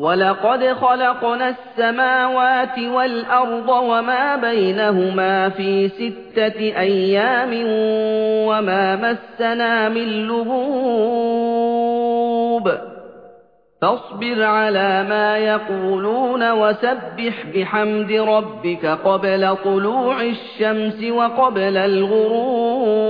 وَلَقَدْ خَلَقْنَا السَّمَاوَاتِ وَالْأَرْضَ وَمَا بَيْنَهُمَا فِي سِتَّةِ أَيَّامٍ وَمَا مَسَّنَا مِن لُّغُوبٍ فاصبر على ما يقولون وسبح بحمد ربك قبل طلوع الشمس وقبل الغروب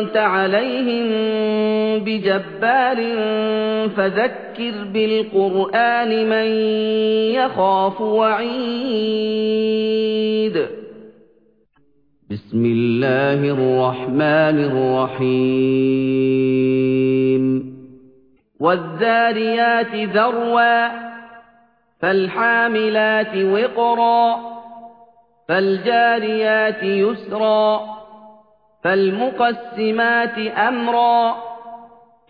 أنت عليهم بجبار فذكر بالقرآن من يخاف وعيد. بسم الله الرحمن الرحيم. والذاريات ذروا فالحاملات وقرا فالجاريات يسرا. فالمقسمات أمرا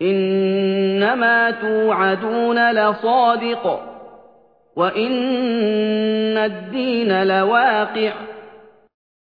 إنما توعدون لصادق وإن الدين لواقع